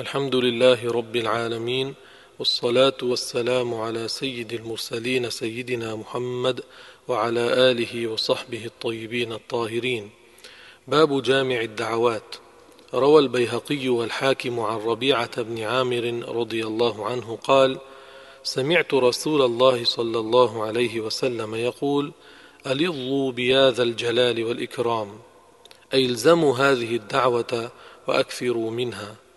الحمد لله رب العالمين والصلاة والسلام على سيد المرسلين سيدنا محمد وعلى آله وصحبه الطيبين الطاهرين. باب جامع الدعوات. روى البيهقي والحاكم عن ربيعة بن عامر رضي الله عنه قال سمعت رسول الله صلى الله عليه وسلم يقول ألظوا بياذا الجلال والإكرام أي الزموا هذه الدعوة وأكثروا منها.